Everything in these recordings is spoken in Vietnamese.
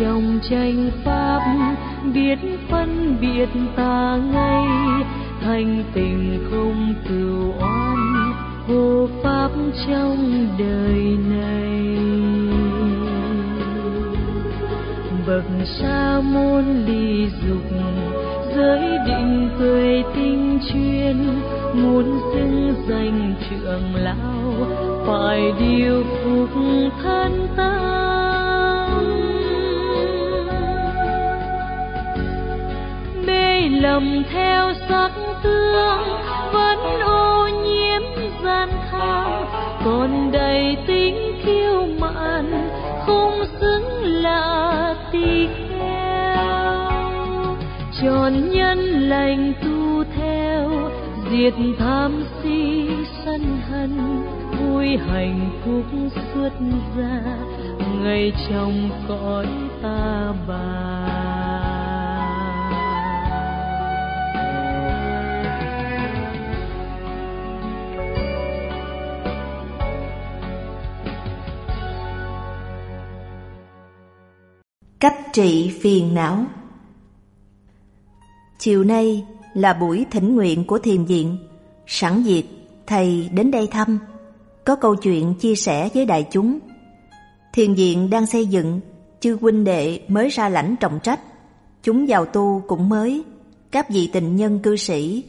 trong tranh pháp, biết phân biệt ta ngay thành tình không cừu oan hộ pháp trong đời này. Bậc sa môn ly dục, giới định tuệ tinh chuyên, muốn xưng danh trưởng lão, phải điều phục thân tâm lầm theo sắc tương vẫn ô nhiễm gian tham còn đầy tính kiêu mạn, không xứng là tỳ kheo. Tròn nhân lành tu theo, diệt tham si sân hận, vui hạnh phúc xuất gia ngày trong cõi ta bà. Cách trị phiền não Chiều nay là buổi thỉnh nguyện của thiền viện. Sẵn dịp, thầy đến đây thăm. Có câu chuyện chia sẻ với đại chúng. Thiền viện đang xây dựng, chư huynh đệ mới ra lãnh trọng trách. Chúng vào tu cũng mới. Các vị tình nhân cư sĩ,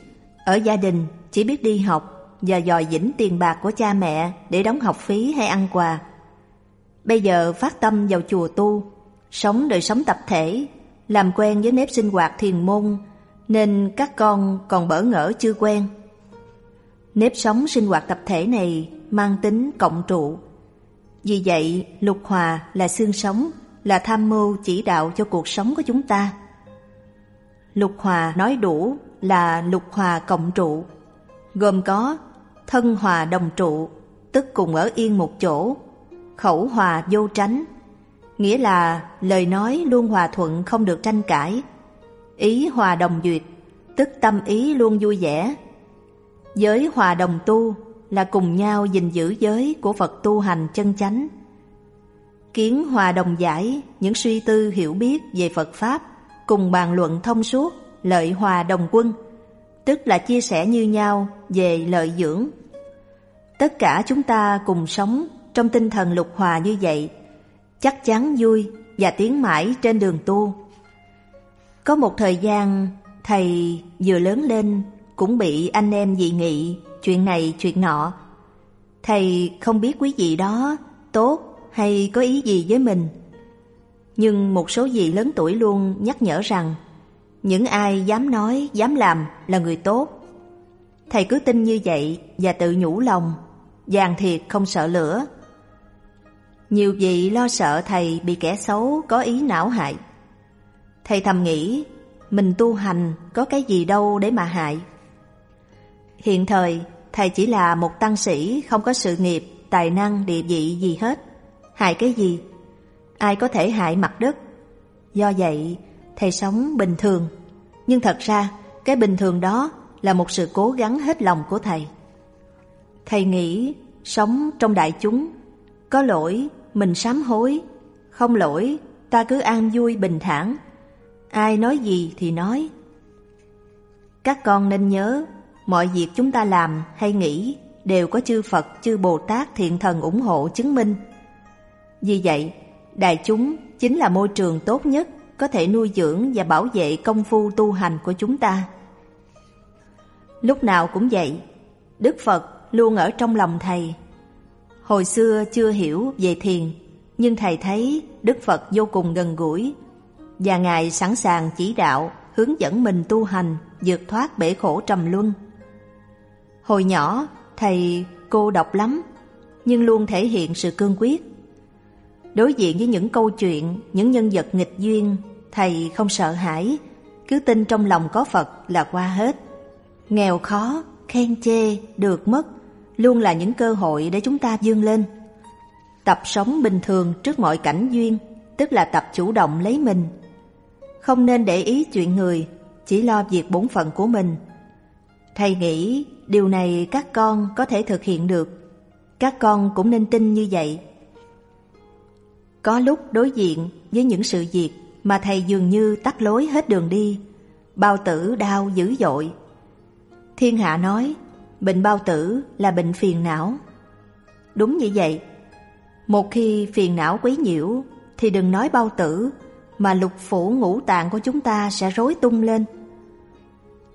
ở gia đình chỉ biết đi học và dòi dĩnh tiền bạc của cha mẹ để đóng học phí hay ăn quà. Bây giờ phát tâm vào chùa tu sống đời sống tập thể, làm quen với nếp sinh hoạt thiền môn, nên các con còn bỡ ngỡ chưa quen. Nếp sống sinh hoạt tập thể này mang tính cộng trụ. Vì vậy, lục hòa là xương sống, là tham mưu chỉ đạo cho cuộc sống của chúng ta. Lục hòa nói đủ là lục hòa cộng trụ, gồm có thân hòa đồng trụ, tức cùng ở yên một chỗ, khẩu hòa vô tránh, nghĩa là lời nói luôn hòa thuận không được tranh cãi. Ý hòa đồng duyệt, tức tâm ý luôn vui vẻ. Giới hòa đồng tu là cùng nhau gìn giữ giới của Phật tu hành chân chánh. Kiến hòa đồng giải những suy tư hiểu biết về Phật Pháp cùng bàn luận thông suốt lợi hòa đồng quân, tức là chia sẻ như nhau về lợi dưỡng. Tất cả chúng ta cùng sống trong tinh thần lục hòa như vậy chắc chắn vui và tiến mãi trên đường tu. Có một thời gian, thầy vừa lớn lên cũng bị anh em dị nghị chuyện này chuyện nọ. Thầy không biết quý vị đó tốt hay có ý gì với mình. Nhưng một số vị lớn tuổi luôn nhắc nhở rằng những ai dám nói, dám làm là người tốt. Thầy cứ tin như vậy và tự nhủ lòng, vàng thiệt không sợ lửa. Nhiều vị lo sợ thầy bị kẻ xấu có ý não hại. Thầy thầm nghĩ, mình tu hành có cái gì đâu để mà hại. Hiện thời, thầy chỉ là một tăng sĩ không có sự nghiệp, tài năng, địa vị gì hết. Hại cái gì? Ai có thể hại mặt đất? Do vậy, thầy sống bình thường. Nhưng thật ra, cái bình thường đó là một sự cố gắng hết lòng của thầy. Thầy nghĩ sống trong đại chúng, có lỗi mình sám hối, không lỗi, ta cứ an vui bình thản. Ai nói gì thì nói. Các con nên nhớ, mọi việc chúng ta làm hay nghĩ đều có chư Phật, chư Bồ Tát thiện thần ủng hộ chứng minh. Vì vậy, đại chúng chính là môi trường tốt nhất có thể nuôi dưỡng và bảo vệ công phu tu hành của chúng ta. Lúc nào cũng vậy, Đức Phật luôn ở trong lòng Thầy Hồi xưa chưa hiểu về thiền, nhưng thầy thấy Đức Phật vô cùng gần gũi và Ngài sẵn sàng chỉ đạo, hướng dẫn mình tu hành, vượt thoát bể khổ trầm luân. Hồi nhỏ, thầy cô độc lắm, nhưng luôn thể hiện sự cương quyết. Đối diện với những câu chuyện, những nhân vật nghịch duyên, thầy không sợ hãi, cứ tin trong lòng có Phật là qua hết. Nghèo khó, khen chê, được mất luôn là những cơ hội để chúng ta vươn lên. Tập sống bình thường trước mọi cảnh duyên, tức là tập chủ động lấy mình. Không nên để ý chuyện người, chỉ lo việc bổn phận của mình. Thầy nghĩ điều này các con có thể thực hiện được. Các con cũng nên tin như vậy. Có lúc đối diện với những sự việc mà thầy dường như tắt lối hết đường đi, bao tử đau dữ dội. Thiên hạ nói, bệnh bao tử là bệnh phiền não. Đúng như vậy, một khi phiền não quấy nhiễu thì đừng nói bao tử mà lục phủ ngũ tạng của chúng ta sẽ rối tung lên.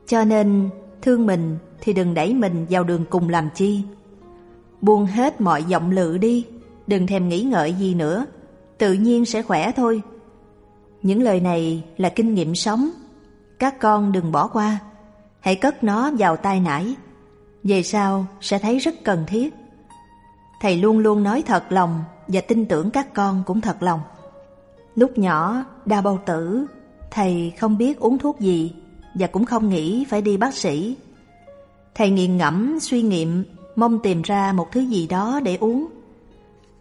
Cho nên thương mình thì đừng đẩy mình vào đường cùng làm chi. Buông hết mọi giọng lự đi, đừng thèm nghĩ ngợi gì nữa, tự nhiên sẽ khỏe thôi. Những lời này là kinh nghiệm sống, các con đừng bỏ qua, hãy cất nó vào tai nải, về sau sẽ thấy rất cần thiết. Thầy luôn luôn nói thật lòng và tin tưởng các con cũng thật lòng. Lúc nhỏ, đau bao tử, thầy không biết uống thuốc gì và cũng không nghĩ phải đi bác sĩ. Thầy nghiền ngẫm suy nghiệm, mong tìm ra một thứ gì đó để uống.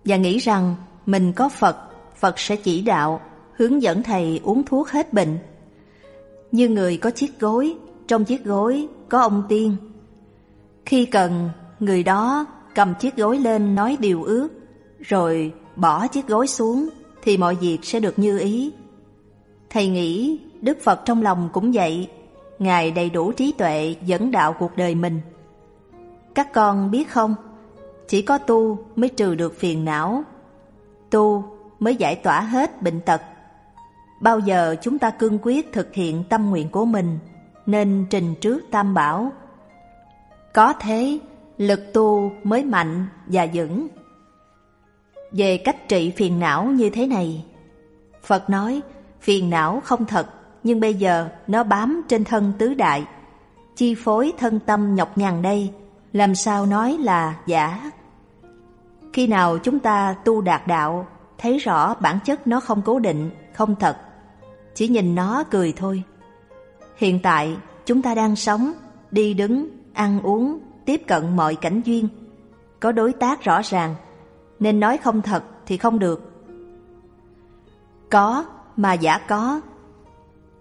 Và nghĩ rằng mình có Phật, Phật sẽ chỉ đạo, hướng dẫn thầy uống thuốc hết bệnh. Như người có chiếc gối, trong chiếc gối có ông tiên. Khi cần, người đó cầm chiếc gối lên nói điều ước, rồi bỏ chiếc gối xuống thì mọi việc sẽ được như ý. Thầy nghĩ Đức Phật trong lòng cũng vậy, Ngài đầy đủ trí tuệ dẫn đạo cuộc đời mình. Các con biết không, chỉ có tu mới trừ được phiền não, tu mới giải tỏa hết bệnh tật. Bao giờ chúng ta cương quyết thực hiện tâm nguyện của mình, nên trình trước tam bảo. Có thế, lực tu mới mạnh và vững. Về cách trị phiền não như thế này, Phật nói phiền não không thật, nhưng bây giờ nó bám trên thân tứ đại, chi phối thân tâm nhọc nhằn đây, làm sao nói là giả. Khi nào chúng ta tu đạt đạo, thấy rõ bản chất nó không cố định, không thật, chỉ nhìn nó cười thôi. Hiện tại chúng ta đang sống, đi đứng, ăn uống, tiếp cận mọi cảnh duyên, có đối tác rõ ràng, nên nói không thật thì không được. Có mà giả có.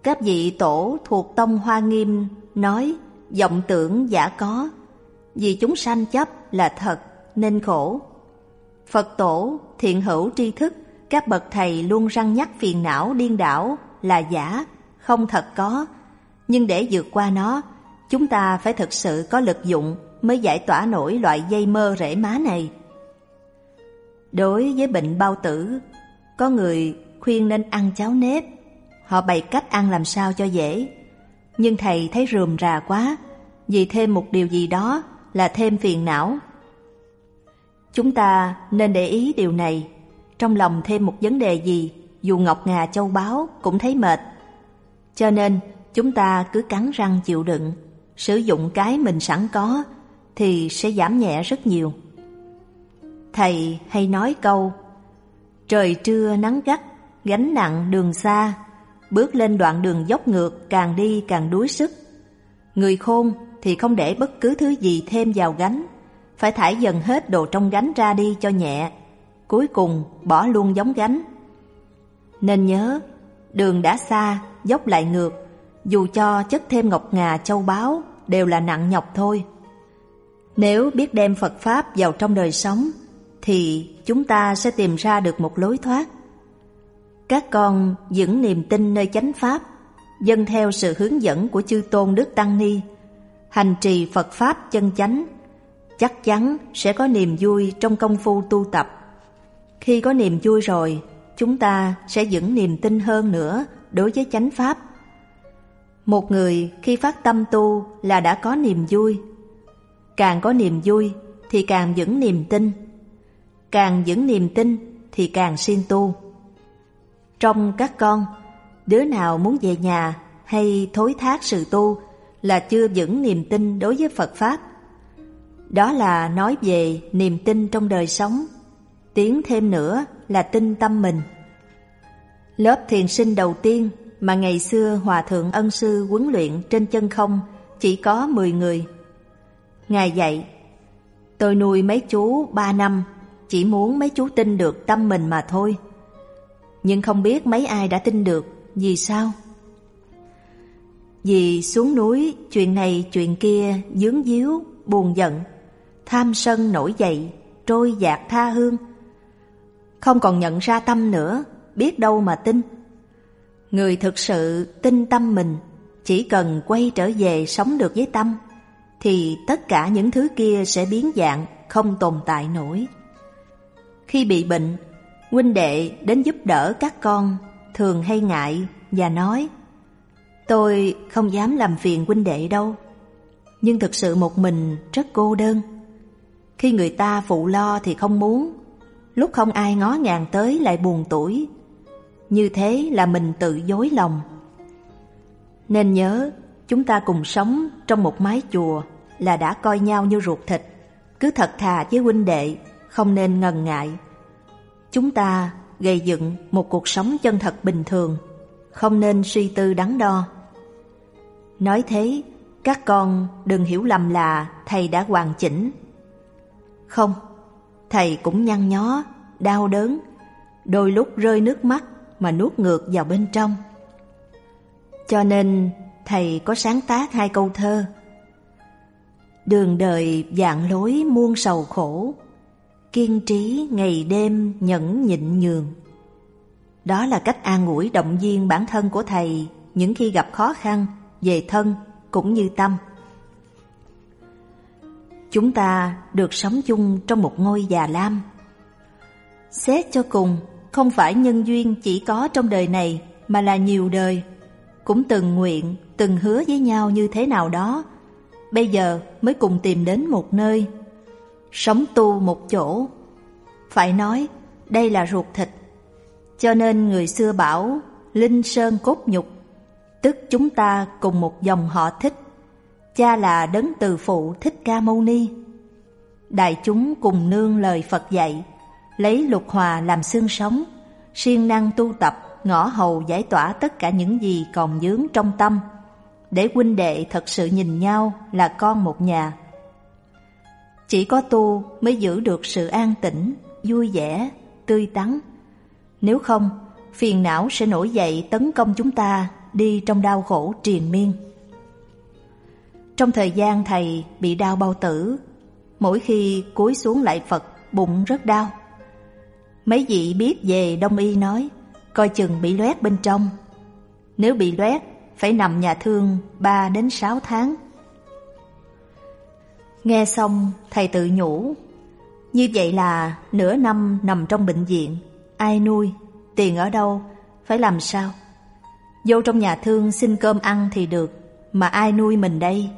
Các vị tổ thuộc tông Hoa Nghiêm nói vọng tưởng giả có, vì chúng sanh chấp là thật nên khổ. Phật tổ, thiện hữu tri thức, các bậc thầy luôn răng nhắc phiền não điên đảo là giả, không thật có. Nhưng để vượt qua nó, chúng ta phải thực sự có lực dụng mới giải tỏa nổi loại dây mơ rễ má này. Đối với bệnh bao tử, có người khuyên nên ăn cháo nếp. Họ bày cách ăn làm sao cho dễ. Nhưng thầy thấy rườm rà quá, vì thêm một điều gì đó là thêm phiền não. Chúng ta nên để ý điều này, trong lòng thêm một vấn đề gì, dù ngọc ngà châu báu cũng thấy mệt. Cho nên chúng ta cứ cắn răng chịu đựng, sử dụng cái mình sẵn có thì sẽ giảm nhẹ rất nhiều. Thầy hay nói câu Trời trưa nắng gắt, gánh nặng đường xa, bước lên đoạn đường dốc ngược càng đi càng đuối sức. Người khôn thì không để bất cứ thứ gì thêm vào gánh, phải thải dần hết đồ trong gánh ra đi cho nhẹ, cuối cùng bỏ luôn giống gánh. Nên nhớ, đường đã xa, dốc lại ngược, dù cho chất thêm ngọc ngà châu báu đều là nặng nhọc thôi. Nếu biết đem Phật Pháp vào trong đời sống, thì chúng ta sẽ tìm ra được một lối thoát. Các con vững niềm tin nơi chánh Pháp, dân theo sự hướng dẫn của chư Tôn Đức Tăng Ni, hành trì Phật Pháp chân chánh, chắc chắn sẽ có niềm vui trong công phu tu tập. Khi có niềm vui rồi, chúng ta sẽ vững niềm tin hơn nữa đối với chánh Pháp. Một người khi phát tâm tu là đã có niềm vui. Càng có niềm vui thì càng vững niềm tin. Càng vững niềm tin thì càng siêng tu. Trong các con, đứa nào muốn về nhà hay thối thác sự tu là chưa vững niềm tin đối với Phật Pháp. Đó là nói về niềm tin trong đời sống. Tiến thêm nữa là tin tâm mình. Lớp thiền sinh đầu tiên mà ngày xưa Hòa Thượng Ân Sư huấn luyện trên chân không chỉ có 10 người. Ngài dạy, tôi nuôi mấy chú ba năm, chỉ muốn mấy chú tin được tâm mình mà thôi. Nhưng không biết mấy ai đã tin được, vì sao? Vì xuống núi, chuyện này chuyện kia, dướng díu, buồn giận, tham sân nổi dậy, trôi dạt tha hương. không còn nhận ra tâm nữa, biết đâu mà tin. Người thực sự tin tâm mình, chỉ cần quay trở về sống được với tâm, thì tất cả những thứ kia sẽ biến dạng, không tồn tại nổi. Khi bị bệnh, huynh đệ đến giúp đỡ các con thường hay ngại và nói Tôi không dám làm phiền huynh đệ đâu, nhưng thực sự một mình rất cô đơn. Khi người ta phụ lo thì không muốn, lúc không ai ngó ngàng tới lại buồn tuổi. Như thế là mình tự dối lòng. Nên nhớ, chúng ta cùng sống trong một mái chùa là đã coi nhau như ruột thịt. Cứ thật thà với huynh đệ, không nên ngần ngại. Chúng ta gây dựng một cuộc sống chân thật bình thường, không nên suy tư đắn đo. Nói thế, các con đừng hiểu lầm là thầy đã hoàn chỉnh. Không, thầy cũng nhăn nhó, đau đớn, đôi lúc rơi nước mắt mà nuốt ngược vào bên trong. Cho nên thầy có sáng tác hai câu thơ. Đường đời dạng lối muôn sầu khổ, kiên trí ngày đêm nhẫn nhịn nhường. Đó là cách an ủi động viên bản thân của thầy những khi gặp khó khăn về thân cũng như tâm. Chúng ta được sống chung trong một ngôi già lam. Xét cho cùng, không phải nhân duyên chỉ có trong đời này mà là nhiều đời. Cũng từng nguyện, từng hứa với nhau như thế nào đó. Bây giờ mới cùng tìm đến một nơi. Sống tu một chỗ. Phải nói, đây là ruột thịt. Cho nên người xưa bảo, linh sơn cốt nhục tức chúng ta cùng một dòng họ thích. Cha là đấng từ phụ thích ca mâu ni. Đại chúng cùng nương lời Phật dạy, lấy lục hòa làm xương sống, siêng năng tu tập, ngõ hầu giải tỏa tất cả những gì còn dướng trong tâm, để huynh đệ thật sự nhìn nhau là con một nhà. Chỉ có tu mới giữ được sự an tĩnh, vui vẻ, tươi tắn. Nếu không, phiền não sẽ nổi dậy tấn công chúng ta đi trong đau khổ triền miên. Trong thời gian thầy bị đau bao tử, mỗi khi cúi xuống lại Phật bụng rất đau. Mấy vị biết về đông y nói, coi chừng bị loét bên trong. Nếu bị loét, phải nằm nhà thương 3 đến 6 tháng. Nghe xong, thầy tự nhủ, như vậy là nửa năm nằm trong bệnh viện, ai nuôi, tiền ở đâu, phải làm sao? Vô trong nhà thương xin cơm ăn thì được, mà ai nuôi mình đây?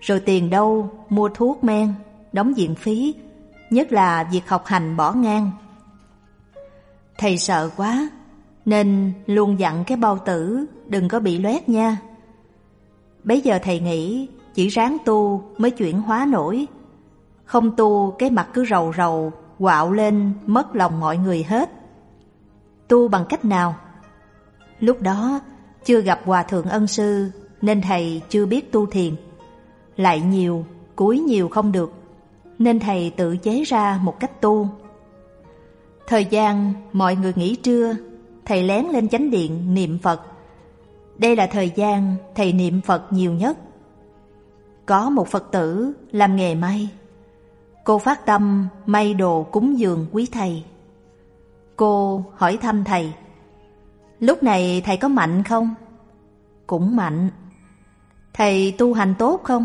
Rồi tiền đâu, mua thuốc men, đóng viện phí, nhất là việc học hành bỏ ngang. Thầy sợ quá, nên luôn dặn cái bao tử đừng có bị loét nha. Bây giờ thầy nghĩ chỉ ráng tu mới chuyển hóa nổi. Không tu cái mặt cứ rầu rầu, quạo lên mất lòng mọi người hết. Tu bằng cách nào? Lúc đó chưa gặp Hòa Thượng Ân Sư nên thầy chưa biết tu thiền. Lại nhiều, cúi nhiều không được, nên thầy tự chế ra một cách tu. Thời gian mọi người nghỉ trưa, thầy lén lên chánh điện niệm Phật. Đây là thời gian thầy niệm Phật nhiều nhất. Có một Phật tử làm nghề may. Cô phát tâm may đồ cúng dường quý thầy. Cô hỏi thăm thầy Lúc này thầy có mạnh không? Cũng mạnh. Thầy tu hành tốt không?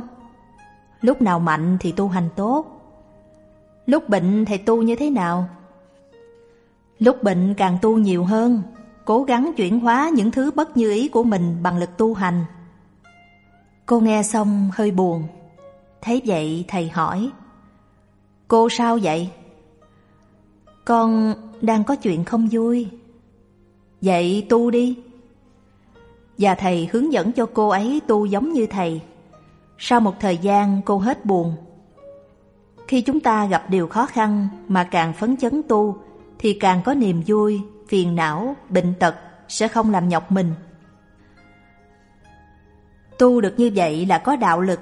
Lúc nào mạnh thì tu hành tốt. Lúc bệnh thầy tu như thế nào? Lúc bệnh càng tu nhiều hơn, cố gắng chuyển hóa những thứ bất như ý của mình bằng lực tu hành. Cô nghe xong hơi buồn. Thấy vậy thầy hỏi. Cô sao vậy? Con đang có chuyện không vui. Vậy tu đi. Và thầy hướng dẫn cho cô ấy tu giống như thầy. Sau một thời gian cô hết buồn. Khi chúng ta gặp điều khó khăn mà càng phấn chấn tu thì càng có niềm vui, phiền não, bệnh tật sẽ không làm nhọc mình. Tu được như vậy là có đạo lực.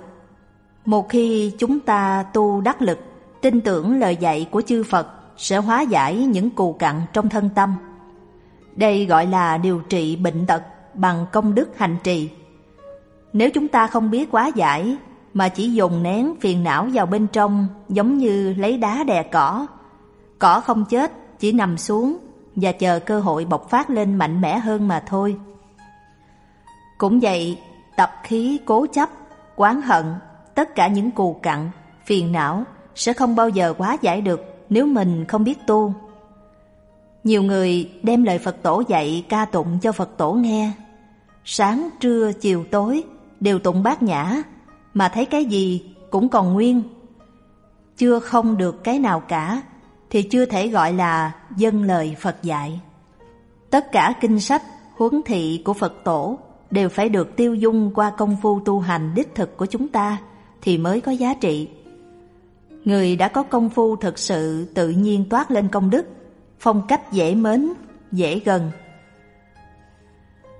Một khi chúng ta tu đắc lực, tin tưởng lời dạy của chư Phật sẽ hóa giải những cù cặn trong thân tâm. Đây gọi là điều trị bệnh tật bằng công đức hành trì. Nếu chúng ta không biết quá giải mà chỉ dùng nén phiền não vào bên trong giống như lấy đá đè cỏ, cỏ không chết chỉ nằm xuống và chờ cơ hội bộc phát lên mạnh mẽ hơn mà thôi. Cũng vậy, tập khí cố chấp, quán hận, tất cả những cù cặn, phiền não sẽ không bao giờ quá giải được nếu mình không biết tu. Nhiều người đem lời Phật tổ dạy ca tụng cho Phật tổ nghe. Sáng, trưa, chiều, tối đều tụng bát nhã, mà thấy cái gì cũng còn nguyên. Chưa không được cái nào cả, thì chưa thể gọi là dân lời Phật dạy. Tất cả kinh sách, huấn thị của Phật tổ đều phải được tiêu dung qua công phu tu hành đích thực của chúng ta thì mới có giá trị. Người đã có công phu thực sự tự nhiên toát lên công đức, phong cách dễ mến, dễ gần.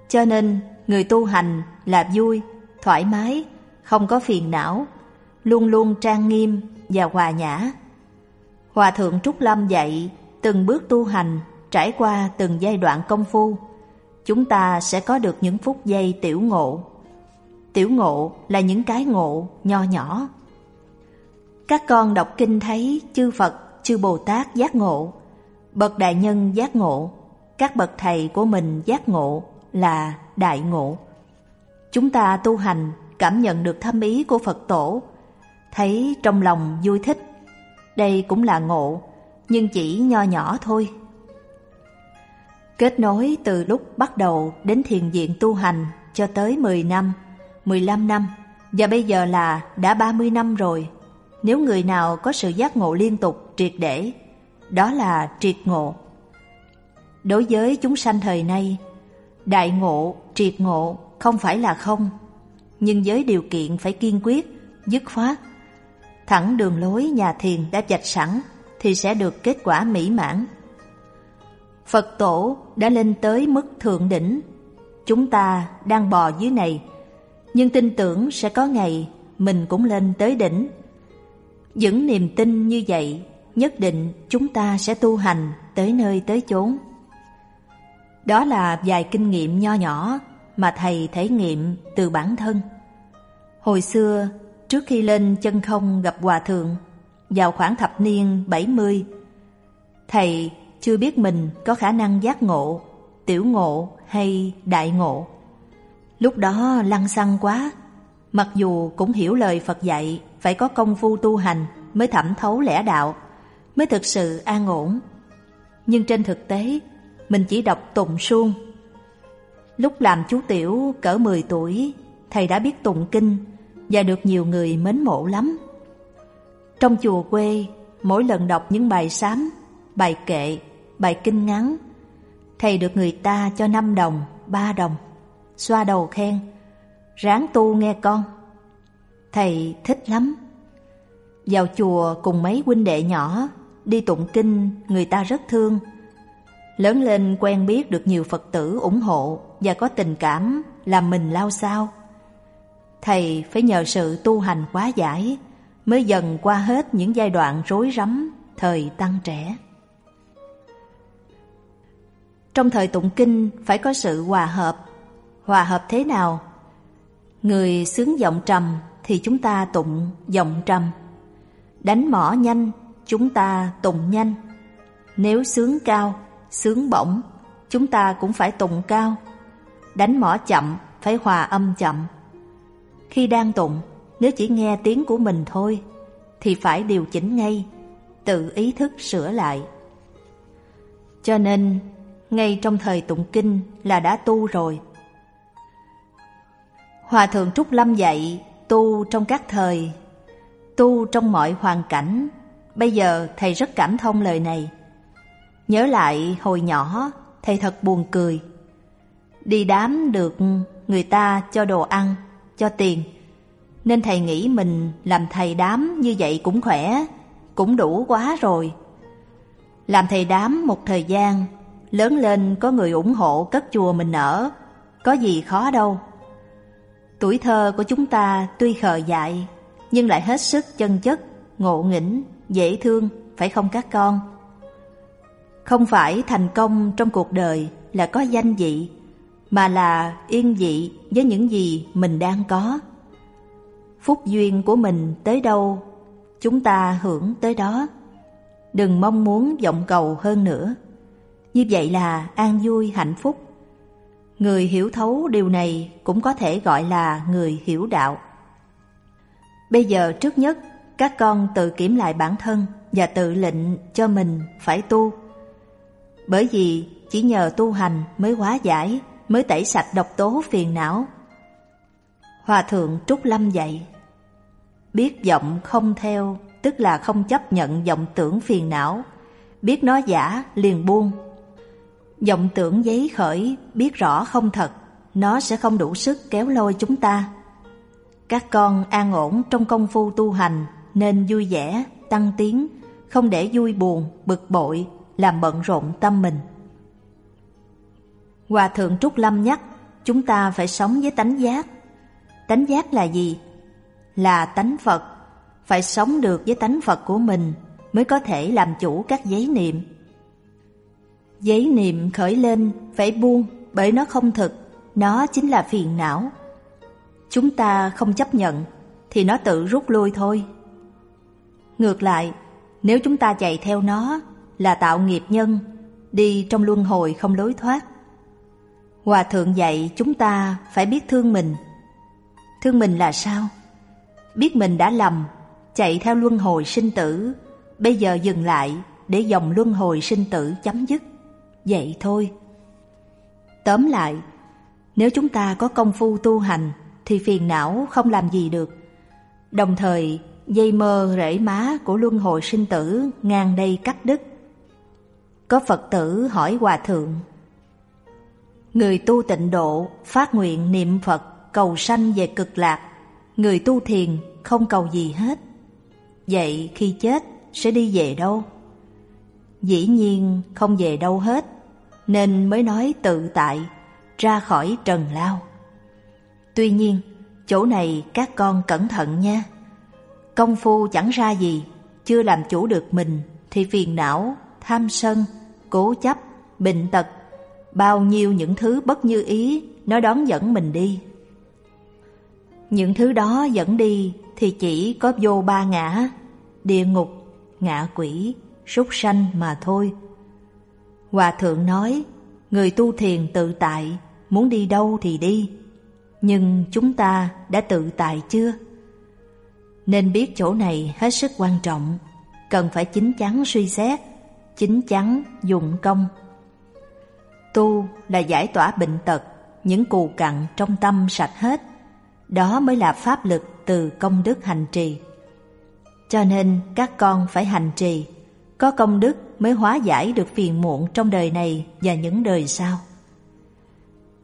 Cho nên, người tu hành là vui, thoải mái, không có phiền não, luôn luôn trang nghiêm và hòa nhã. Hòa thượng Trúc Lâm dạy, từng bước tu hành, trải qua từng giai đoạn công phu, chúng ta sẽ có được những phút giây tiểu ngộ. Tiểu ngộ là những cái ngộ nho nhỏ. Các con đọc kinh thấy chư Phật, chư Bồ Tát giác ngộ, bậc đại nhân giác ngộ, các bậc thầy của mình giác ngộ là đại ngộ. Chúng ta tu hành cảm nhận được thâm ý của Phật tổ, thấy trong lòng vui thích. Đây cũng là ngộ, nhưng chỉ nho nhỏ thôi. Kết nối từ lúc bắt đầu đến thiền viện tu hành cho tới 10 năm, 15 năm và bây giờ là đã 30 năm rồi. Nếu người nào có sự giác ngộ liên tục triệt để, đó là triệt ngộ. Đối với chúng sanh thời nay, đại ngộ, triệt ngộ không phải là không, nhưng với điều kiện phải kiên quyết, dứt khoát. Thẳng đường lối nhà thiền đã dạch sẵn thì sẽ được kết quả mỹ mãn. Phật tổ đã lên tới mức thượng đỉnh, chúng ta đang bò dưới này, nhưng tin tưởng sẽ có ngày mình cũng lên tới đỉnh. Những niềm tin như vậy, nhất định chúng ta sẽ tu hành tới nơi tới chốn. Đó là vài kinh nghiệm nho nhỏ mà thầy thể nghiệm từ bản thân. Hồi xưa, trước khi lên chân không gặp Hòa Thượng, vào khoảng thập niên 70, thầy chưa biết mình có khả năng giác ngộ, tiểu ngộ hay đại ngộ. Lúc đó lăng xăng quá, mặc dù cũng hiểu lời Phật dạy phải có công phu tu hành mới thẩm thấu lẽ đạo, mới thực sự an ổn. Nhưng trên thực tế, mình chỉ đọc tụng suông. Lúc làm chú tiểu cỡ 10 tuổi, thầy đã biết tụng kinh và được nhiều người mến mộ lắm. Trong chùa quê, mỗi lần đọc những bài sám, bài kệ, bài kinh ngắn, thầy được người ta cho 5 đồng, 3 đồng, xoa đầu khen, ráng tu nghe con. Thầy thích lắm. Vào chùa cùng mấy huynh đệ nhỏ, đi tụng kinh người ta rất thương. Lớn lên quen biết được nhiều Phật tử ủng hộ và có tình cảm làm mình lao sao. Thầy phải nhờ sự tu hành quá giải mới dần qua hết những giai đoạn rối rắm thời tăng trẻ. Trong thời tụng kinh phải có sự hòa hợp. Hòa hợp thế nào? Người sướng giọng trầm thì chúng ta tụng giọng trầm. Đánh mỏ nhanh, chúng ta tụng nhanh. Nếu sướng cao, sướng bổng, chúng ta cũng phải tụng cao. Đánh mỏ chậm, phải hòa âm chậm. Khi đang tụng, nếu chỉ nghe tiếng của mình thôi, thì phải điều chỉnh ngay, tự ý thức sửa lại. Cho nên ngay trong thời tụng kinh là đã tu rồi. Hòa thượng Trúc Lâm dạy tu trong các thời, tu trong mọi hoàn cảnh. Bây giờ thầy rất cảm thông lời này. Nhớ lại hồi nhỏ, thầy thật buồn cười. Đi đám được người ta cho đồ ăn, cho tiền. Nên thầy nghĩ mình làm thầy đám như vậy cũng khỏe, cũng đủ quá rồi. Làm thầy đám một thời gian Lớn lên có người ủng hộ cất chùa mình ở, có gì khó đâu. Tuổi thơ của chúng ta tuy khờ dại, nhưng lại hết sức chân chất, ngộ nghĩnh, dễ thương, phải không các con? Không phải thành công trong cuộc đời là có danh vị, mà là yên vị với những gì mình đang có. Phúc duyên của mình tới đâu, chúng ta hưởng tới đó. đừng mong muốn vọng cầu hơn nữa. Như vậy là an vui hạnh phúc. Người hiểu thấu điều này cũng có thể gọi là người hiểu đạo. Bây giờ trước nhất, các con tự kiểm lại bản thân và tự lệnh cho mình phải tu. Bởi vì chỉ nhờ tu hành mới hóa giải, mới tẩy sạch độc tố phiền não. Hòa thượng Trúc Lâm dạy, biết vọng không theo, tức là không chấp nhận vọng tưởng phiền não, biết nó giả liền buông. Vọng tưởng giấy khởi, biết rõ không thật, nó sẽ không đủ sức kéo lôi chúng ta. Các con an ổn trong công phu tu hành nên vui vẻ, tăng tiến, không để vui buồn, bực bội, làm bận rộn tâm mình. Hòa Thượng Trúc Lâm nhắc, chúng ta phải sống với tánh giác. Tánh giác là gì? Là tánh Phật. Phải sống được với tánh Phật của mình mới có thể làm chủ các giấy niệm. Giấy niệm khởi lên phải buông bởi nó không thực, nó chính là phiền não. Chúng ta không chấp nhận thì nó tự rút lui thôi. Ngược lại, nếu chúng ta chạy theo nó là tạo nghiệp nhân, đi trong luân hồi không lối thoát. Hòa thượng dạy chúng ta phải biết thương mình. Thương mình là sao? Biết mình đã lầm, chạy theo luân hồi sinh tử, bây giờ dừng lại để dòng luân hồi sinh tử chấm dứt. Vậy thôi. Tóm lại, nếu chúng ta có công phu tu hành thì phiền não không làm gì được. Đồng thời, dây mơ rễ má của luân hồi sinh tử ngang đây cắt đứt. Có Phật tử hỏi Hòa Thượng Người tu tịnh độ, phát nguyện niệm Phật, cầu sanh về cực lạc. Người tu thiền không cầu gì hết. Vậy khi chết sẽ đi về đâu? Dĩ nhiên không về đâu hết, nên mới nói tự tại, ra khỏi trần lao. Tuy nhiên, chỗ này các con cẩn thận nha. Công phu chẳng ra gì, chưa làm chủ được mình thì phiền não, tham sân, cố chấp, bệnh tật bao nhiêu những thứ bất như ý nó đón dẫn mình đi. Những thứ đó dẫn đi thì chỉ có vô ba ngã, địa ngục, ngạ quỷ, súc sanh mà thôi. Hòa thượng nói, người tu thiền tự tại, muốn đi đâu thì đi, nhưng chúng ta đã tự tại chưa? Nên biết chỗ này hết sức quan trọng, cần phải chính chắn suy xét, chính chắn dụng công. Tu là giải tỏa bệnh tật, những cù cặn trong tâm sạch hết. Đó mới là pháp lực từ công đức hành trì. Cho nên các con phải hành trì, có công đức mới hóa giải được phiền muộn trong đời này và những đời sau.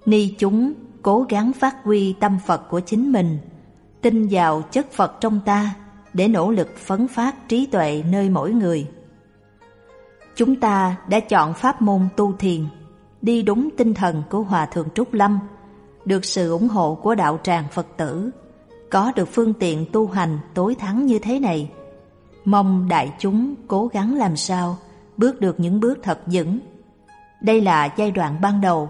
Ni chúng cố gắng phát huy tâm Phật của chính mình, tin vào chất Phật trong ta để nỗ lực phấn phát trí tuệ nơi mỗi người. Chúng ta đã chọn pháp môn tu thiền đi đúng tinh thần của Hòa Thượng Trúc Lâm, được sự ủng hộ của đạo tràng Phật tử, có được phương tiện tu hành tối thắng như thế này. Mong đại chúng cố gắng làm sao bước được những bước thật vững. Đây là giai đoạn ban đầu.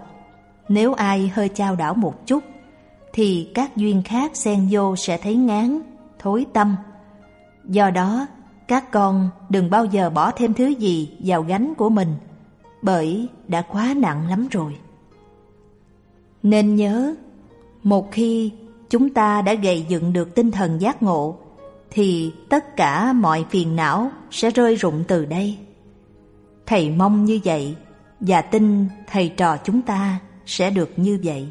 Nếu ai hơi trao đảo một chút, thì các duyên khác xen vô sẽ thấy ngán, thối tâm. Do đó, các con đừng bao giờ bỏ thêm thứ gì vào gánh của mình – bởi đã quá nặng lắm rồi. Nên nhớ, một khi chúng ta đã gây dựng được tinh thần giác ngộ, thì tất cả mọi phiền não sẽ rơi rụng từ đây. Thầy mong như vậy và tin thầy trò chúng ta sẽ được như vậy.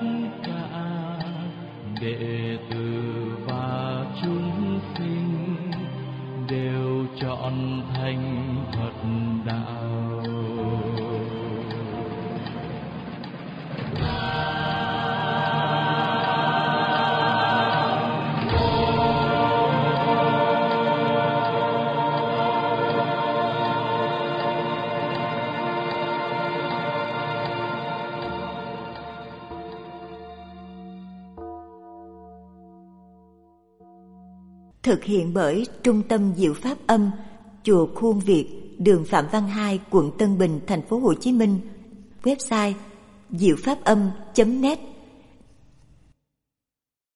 tất cả đệ tử và chúng sinh đều chọn thành Phật đạo. Thực hiện bởi Trung tâm Diệu Pháp Âm, Chùa Khuôn Việt, đường Phạm Văn Hai, quận Tân Bình, thành phố Hồ Chí Minh. Website diệu pháp âm.net